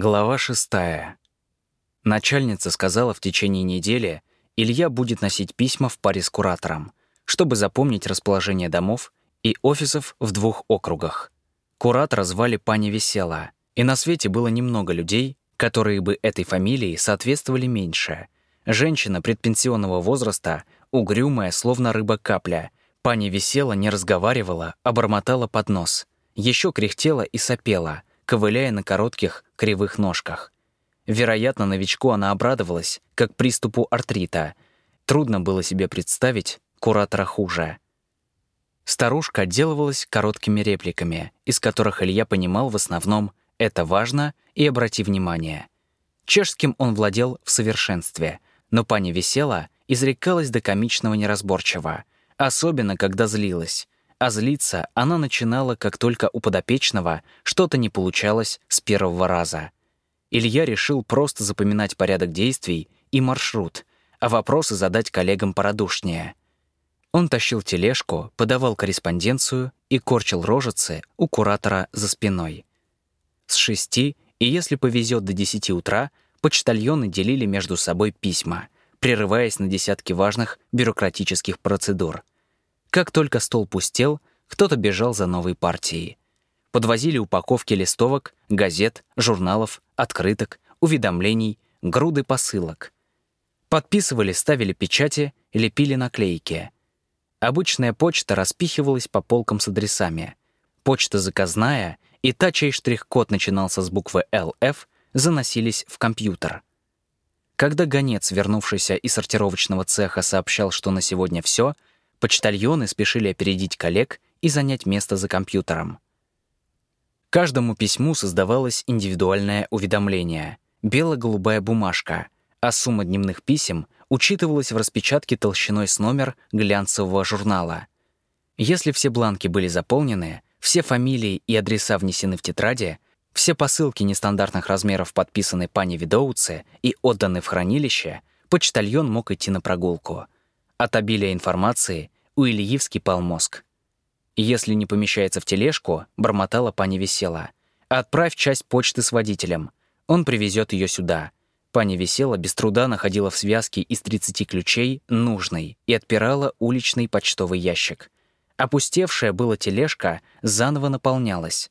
Глава шестая. Начальница сказала в течение недели, Илья будет носить письма в паре с куратором, чтобы запомнить расположение домов и офисов в двух округах. Куратора звали Паня Весела, и на свете было немного людей, которые бы этой фамилии соответствовали меньше. Женщина предпенсионного возраста, угрюмая, словно рыба-капля. Паня Весела не разговаривала, а бормотала под нос. Еще кряхтела и сопела — ковыляя на коротких, кривых ножках. Вероятно, новичку она обрадовалась, как приступу артрита. Трудно было себе представить куратора хуже. Старушка отделывалась короткими репликами, из которых Илья понимал в основном «это важно» и «обрати внимание». Чешским он владел в совершенстве, но пани висела, изрекалась до комичного неразборчиво, особенно когда злилась, а злиться она начинала, как только у подопечного что-то не получалось с первого раза. Илья решил просто запоминать порядок действий и маршрут, а вопросы задать коллегам порадушнее. Он тащил тележку, подавал корреспонденцию и корчил рожицы у куратора за спиной. С шести, и если повезет до десяти утра, почтальоны делили между собой письма, прерываясь на десятки важных бюрократических процедур — как только стол пустел, кто-то бежал за новой партией. Подвозили упаковки листовок, газет, журналов, открыток, уведомлений, груды посылок. Подписывали, ставили печати, лепили наклейки. Обычная почта распихивалась по полкам с адресами. Почта заказная и та, чей штрих-код начинался с буквы «ЛФ», заносились в компьютер. Когда гонец, вернувшийся из сортировочного цеха, сообщал, что на сегодня все — Почтальоны спешили опередить коллег и занять место за компьютером. Каждому письму создавалось индивидуальное уведомление, бело-голубая бумажка, а сумма дневных писем учитывалась в распечатке толщиной с номер глянцевого журнала. Если все бланки были заполнены, все фамилии и адреса внесены в тетради, все посылки нестандартных размеров подписаны пани Видоуце и отданы в хранилище, почтальон мог идти на прогулку — от обилия информации у Ильи вскипал мозг. Если не помещается в тележку, бормотала пани Весела. «Отправь часть почты с водителем. Он привезет ее сюда». Пани Весела без труда находила в связке из 30 ключей нужный и отпирала уличный почтовый ящик. Опустевшая была тележка заново наполнялась.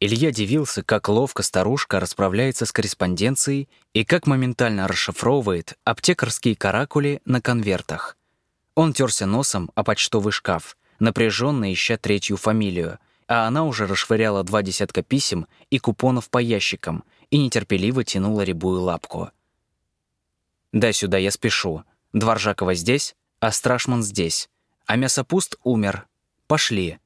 Илья дивился, как ловко старушка расправляется с корреспонденцией и как моментально расшифровывает аптекарские каракули на конвертах. Он терся носом о почтовый шкаф, напряженно ища третью фамилию, а она уже расшвыряла два десятка писем и купонов по ящикам и нетерпеливо тянула рябую лапку. «Дай сюда, я спешу. Дворжакова здесь, а Страшман здесь. А мясопуст умер. Пошли».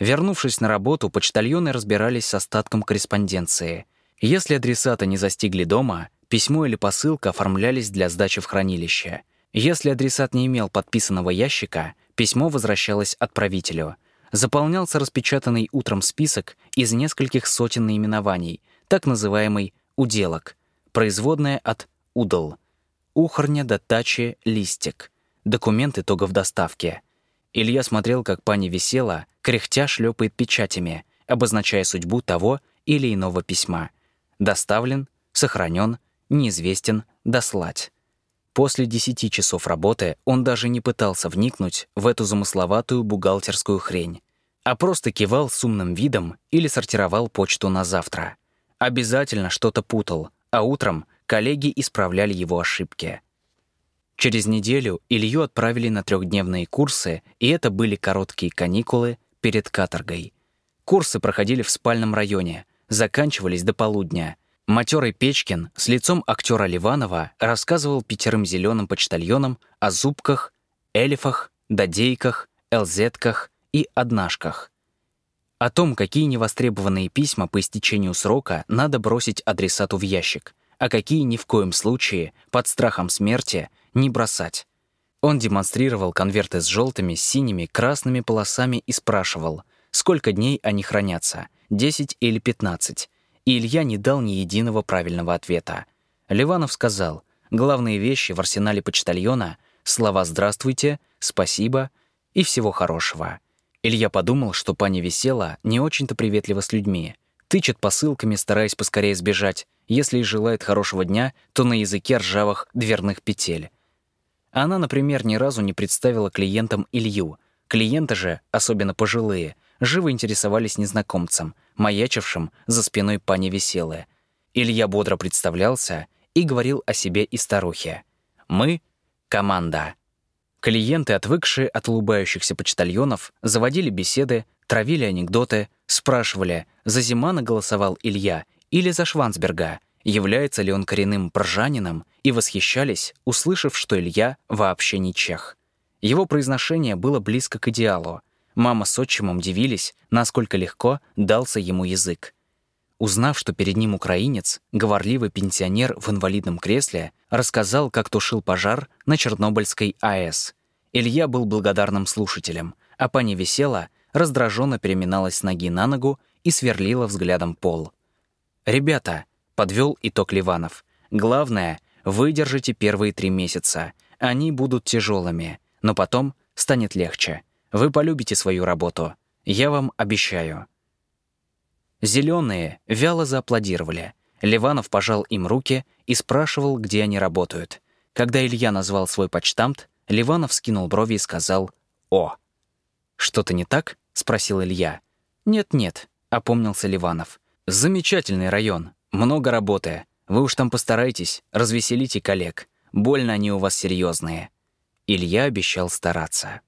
Вернувшись на работу, почтальоны разбирались с остатком корреспонденции. Если адресата не застигли дома, письмо или посылка оформлялись для сдачи в хранилище. Если адресат не имел подписанного ящика, письмо возвращалось отправителю. Заполнялся распечатанный утром список из нескольких сотен наименований, так называемый «уделок», производная от «удал», «ухорня до тачи листик», документ итогов доставки — Илья смотрел, как пани висела, кряхтя шлепает печатями, обозначая судьбу того или иного письма. Доставлен, сохранен, неизвестен, дослать. После десяти часов работы он даже не пытался вникнуть в эту замысловатую бухгалтерскую хрень, а просто кивал с умным видом или сортировал почту на завтра. Обязательно что-то путал, а утром коллеги исправляли его ошибки. Через неделю Илью отправили на трехдневные курсы, и это были короткие каникулы перед каторгой. Курсы проходили в спальном районе, заканчивались до полудня. Матерый Печкин с лицом актера Ливанова рассказывал пятерым зеленым почтальонам о зубках, элифах, додейках, элзетках и однашках. О том, какие невостребованные письма по истечению срока надо бросить адресату в ящик, а какие ни в коем случае, под страхом смерти, не бросать. Он демонстрировал конверты с желтыми, синими, красными полосами и спрашивал, сколько дней они хранятся, 10 или 15. И Илья не дал ни единого правильного ответа. Ливанов сказал, главные вещи в арсенале почтальона — слова «здравствуйте», «спасибо» и «всего хорошего». Илья подумал, что пани Весела не очень-то приветлива с людьми, Тычет посылками, стараясь поскорее сбежать. Если и желает хорошего дня, то на языке ржавых дверных петель. Она, например, ни разу не представила клиентам Илью. Клиенты же, особенно пожилые, живо интересовались незнакомцем, маячившим за спиной пани Веселая. Илья бодро представлялся и говорил о себе и старухе. «Мы — команда». Клиенты, отвыкшие от улыбающихся почтальонов, заводили беседы, травили анекдоты, спрашивали, за Зимана голосовал Илья или за Швансберга, является ли он коренным пржанином, и восхищались, услышав, что Илья вообще не чех. Его произношение было близко к идеалу. Мама с отчимом дивились, насколько легко дался ему язык. Узнав, что перед ним украинец, говорливый пенсионер в инвалидном кресле рассказал, как тушил пожар на Чернобыльской АЭС. Илья был благодарным слушателем, а пани Весела раздраженно переминалась с ноги на ногу и сверлила взглядом пол. «Ребята», — подвел итог Ливанов, — «главное, выдержите первые три месяца. Они будут тяжелыми, но потом станет легче. Вы полюбите свою работу. Я вам обещаю». Зеленые вяло зааплодировали. Ливанов пожал им руки и спрашивал, где они работают. Когда Илья назвал свой почтамт, Ливанов скинул брови и сказал «О». «Что-то не так?» — спросил Илья. «Нет-нет», — опомнился Ливанов. «Замечательный район, много работы. Вы уж там постарайтесь, развеселите коллег. Больно они у вас серьезные. Илья обещал стараться.